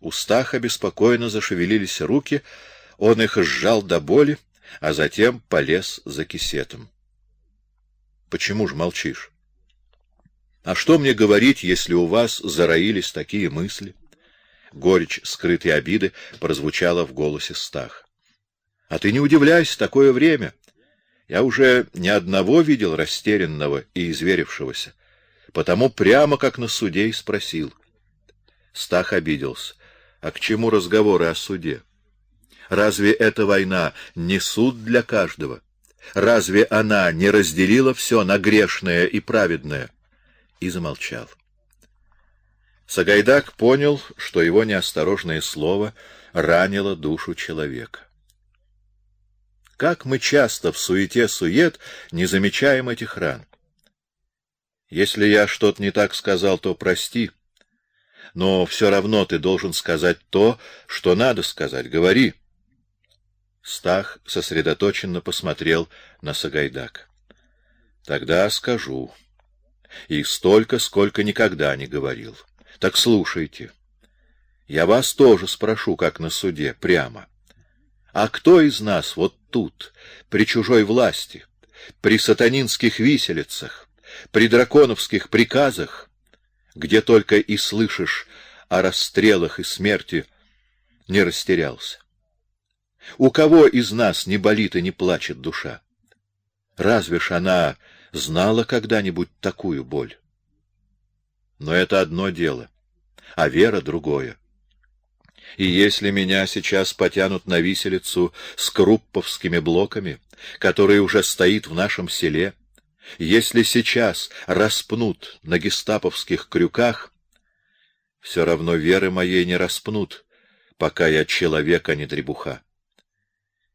У Стаха беспокойно зашевелились руки, он их сжал до боли, а затем полез за кисетом. — Почему же молчишь? — А что мне говорить, если у вас зароились такие мысли? Горечь скрытой обиды прозвучала в голосе Стаха. — А ты не удивляйся, такое время. Я уже ни одного видел растерянного и изверившегося, потому прямо как на суде и спросил. Стах обиделся. А к чему разговоры о суде? Разве эта война не суд для каждого? Разве она не разделила все на грешное и праведное? И замолчал. Сагайдак понял, что его неосторожное слово ранило душу человека. Как мы часто в суете-сует не замечаем этих ран. Если я что-то не так сказал, то прости. Но все равно ты должен сказать то, что надо сказать. Говори. Стах сосредоточенно посмотрел на Сагайдак. Тогда скажу. И столько, сколько никогда не говорил. Так слушайте. Я вас тоже спрошу, как на суде, прямо. А кто из нас вот тут, при чужой власти, при сатанинских виселицах, при драконовских приказах, где только и слышишь о расстрелах и смерти, не растерялся? У кого из нас не болит и не плачет душа? Разве ж она знала когда-нибудь такую боль? Но это одно дело, а вера другое. И если меня сейчас потянут на виселицу с крупповскими блоками, который уже стоит в нашем селе, если сейчас распнут на гестаповских крюках, все равно веры моей не распнут, пока я человек, а не требуха.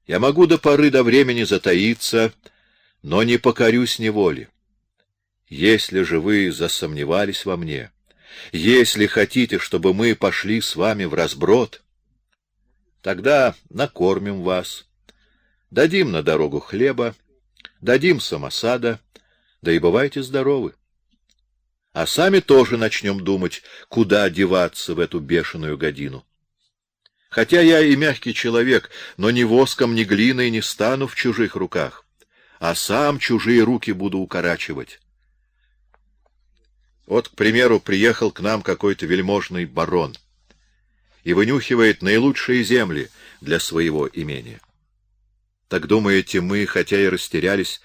Я могу до поры до времени затаиться, но не покорюсь неволе. Если же вы засомневались во мне, если хотите, чтобы мы пошли с вами в разброд, тогда накормим вас, дадим на дорогу хлеба, дадим самосада, да и бывайте здоровы. А сами тоже начнем думать, куда деваться в эту бешеную годину. Хотя я и мягкий человек, но ни воском, ни глиной не стану в чужих руках, а сам чужие руки буду укорачивать. Вот, к примеру, приехал к нам какой-то вельможный барон и вынюхивает наилучшие земли для своего имения. Так думаете, мы, хотя и растерялись,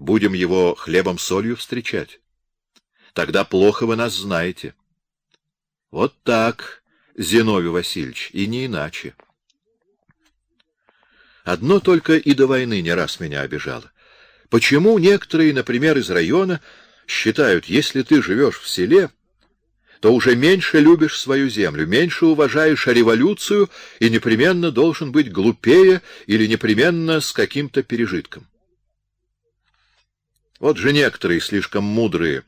будем его хлебом-солью встречать? Тогда плохо вы нас знаете. Вот так, Зиновий Васильевич, и не иначе. Одно только и до войны не раз меня обижало. Почему некоторые, например, из района, считают, если ты живешь в селе, то уже меньше любишь свою землю, меньше уважаешь революцию и непременно должен быть глупее или непременно с каким-то пережитком. Вот же некоторые слишком мудрые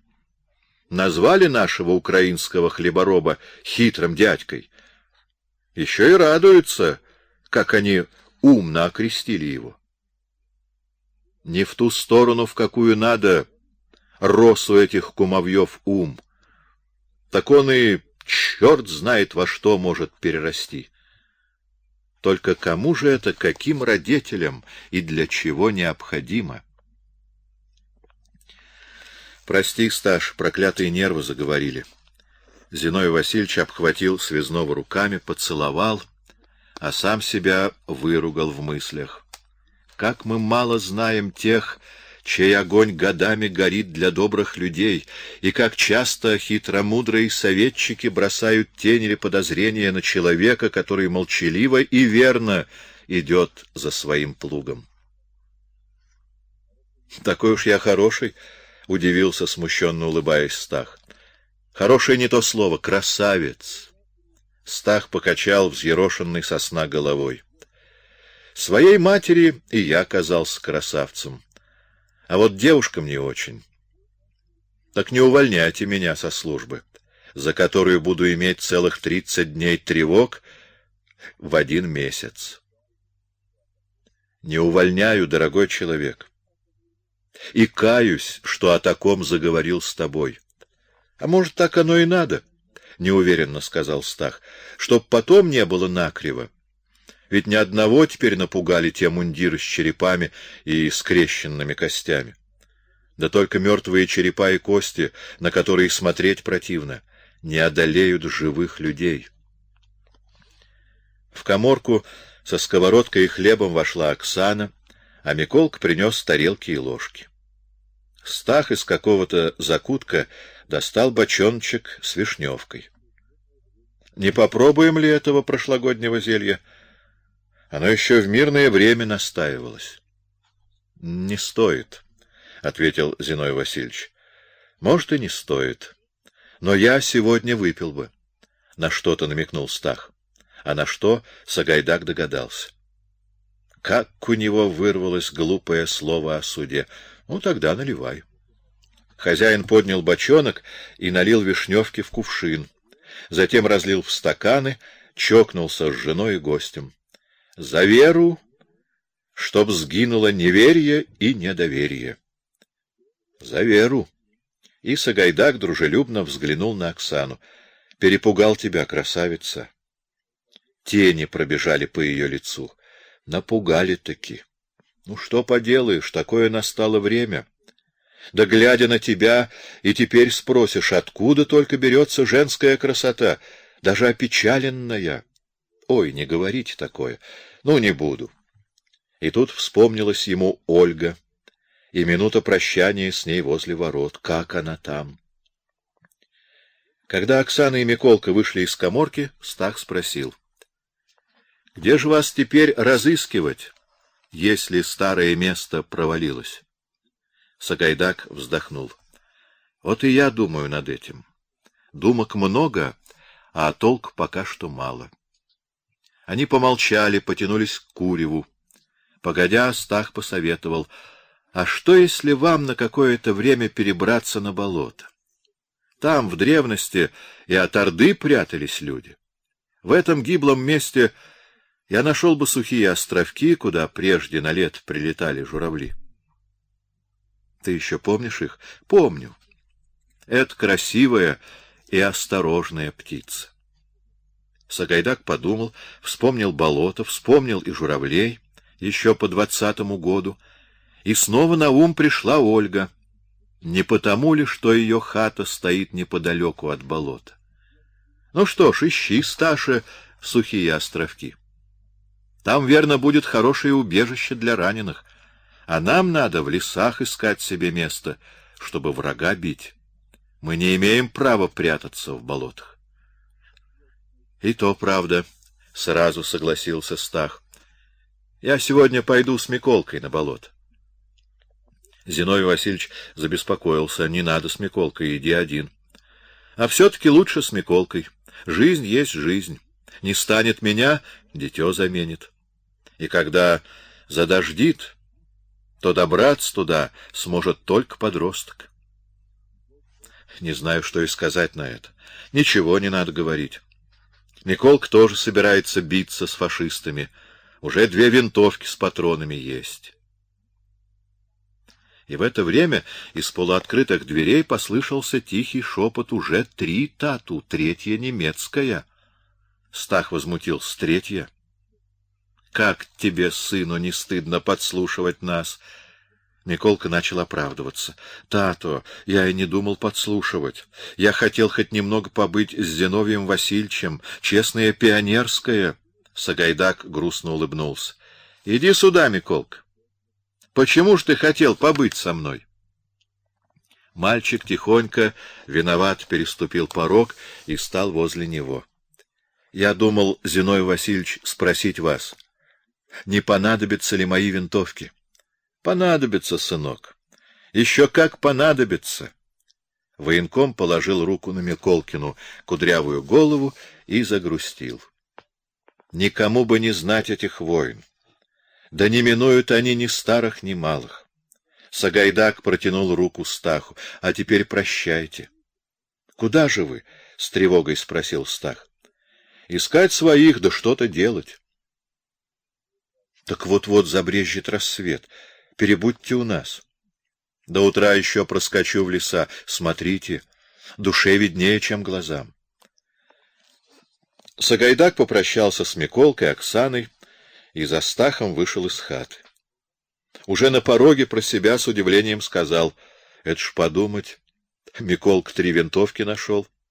назвали нашего украинского хлебороба хитрым дядькой. Еще и радуются, как они умно окрестили его. Не в ту сторону, в какую надо, рос у этих кумовьев ум. Так он и черт знает во что может перерасти. Только кому же это, каким родителям и для чего необходимо? Прости, Сташ, проклятые нервы заговорили. Зиной Васильевич обхватил связного руками, поцеловал, а сам себя выругал в мыслях. Как мы мало знаем тех, чей огонь годами горит для добрых людей, и как часто хитромудрые советчики бросают тень или подозрения на человека, который молчаливо и верно идет за своим плугом. Такой уж я хороший, удивился смущенно улыбаясь Стах. Хороший не то слово, красавец. Стах покачал взъерошенной сосна головой. Своей матери и я казался красавцем. А вот девушкам не очень. Так не увольняйте меня со службы, за которую буду иметь целых тридцать дней тревог в один месяц. Не увольняю, дорогой человек. И каюсь, что о таком заговорил с тобой. А может, так оно и надо. неуверенно сказал Стах, чтоб потом не было накриво. Ведь ни одного теперь напугали те мундиры с черепами и скрещенными костями. Да только мертвые черепа и кости, на которые смотреть противно, не одолеют живых людей. В каморку со сковородкой и хлебом вошла Оксана, а Миколк принес тарелки и ложки. Стах из какого-то закутка достал бочоночек с вишневкой. Не попробуем ли этого прошлогоднего зелья? Оно еще в мирное время настаивалось. — Не стоит, — ответил Зиной Васильевич. — Может, и не стоит. Но я сегодня выпил бы. На что-то намекнул Стах. А на что Сагайдак догадался. Как у него вырвалось глупое слово о суде. Ну, тогда наливай. Хозяин поднял бочонок и налил вишневки в кувшин. Затем разлил в стаканы, чокнулся с женой и гостем. За веру, чтоб сгинуло неверие и недоверие. За веру. И Сагайдак дружелюбно взглянул на Оксану. Перепугал тебя, красавица. Тени пробежали по ее лицу. Напугали-таки. Ну, что поделаешь, такое настало время. Да глядя на тебя, и теперь спросишь, откуда только берется женская красота, даже опечаленная. Ой, не говорите такое. Ну, не буду. И тут вспомнилась ему Ольга, и минута прощания с ней возле ворот. Как она там? Когда Оксана и Миколка вышли из каморки, Стах спросил. — Где же вас теперь разыскивать, если старое место провалилось? Сагайдак вздохнул. — Вот и я думаю над этим. Думок много, а толк пока что мало. Они помолчали, потянулись к куреву. Погодя, Стах посоветовал — а что, если вам на какое-то время перебраться на болото? Там, в древности, и от Орды прятались люди. В этом гиблом месте я нашел бы сухие островки, куда прежде на лет прилетали журавли. Ты еще помнишь их? Помню. Это красивая и осторожная птица. Сагайдак подумал, вспомнил болото, вспомнил и журавлей еще по двадцатому году — и снова на ум пришла Ольга. Не потому ли, что ее хата стоит неподалеку от болота? Ну что ж, ищи, Сташа, сухие островки. Там, верно, будет хорошее убежище для раненых. А нам надо в лесах искать себе место, чтобы врага бить. Мы не имеем права прятаться в болотах. И то правда, — сразу согласился Стах. Я сегодня пойду с Миколкой на болото. Зиновий Васильевич забеспокоился. Не надо с Миколкой, иди один. А все-таки лучше с Миколкой. Жизнь есть жизнь. Не станет меня, дитё заменит. И когда задождит, то добраться туда сможет только подросток. Не знаю, что и сказать на это. Ничего не надо говорить. Миколка тоже собирается биться с фашистами. Уже две винтовки с патронами есть. И в это время из полуоткрытых дверей послышался тихий шепот уже три тату, третья немецкая. Стах возмутился. Третья? Как тебе, сыну, не стыдно подслушивать нас? Миколка начал оправдываться. Тато, я и не думал подслушивать. Я хотел хоть немного побыть с Зиновием Васильевичем. Честная пионерская. Сагайдак грустно улыбнулся. Иди сюда, Миколка. Почему ж ты хотел побыть со мной? Мальчик тихонько, виноват, переступил порог и стал возле него. Я думал, Зиной Васильевич, спросить вас, не понадобятся ли мои винтовки? Понадобится, сынок. Еще как понадобится. Военком положил руку на Миколкину кудрявую голову и загрустил. Никому бы не знать этих войн. Да не минуют они ни старых, ни малых. Сагайдак протянул руку Стаху. — А теперь прощайте. — Куда же вы? — с тревогой спросил Стах. — Искать своих, да что-то делать. — Так вот-вот забрежет рассвет. Перебудьте у нас. До утра еще проскочу в леса. Смотрите, душе виднее, чем глазам. Сагайдак попрощался с Миколкой, Оксаной и за Стахом вышел из хаты. Уже на пороге про себя с удивлением сказал, — Это ж подумать, Миколка три винтовки нашел. —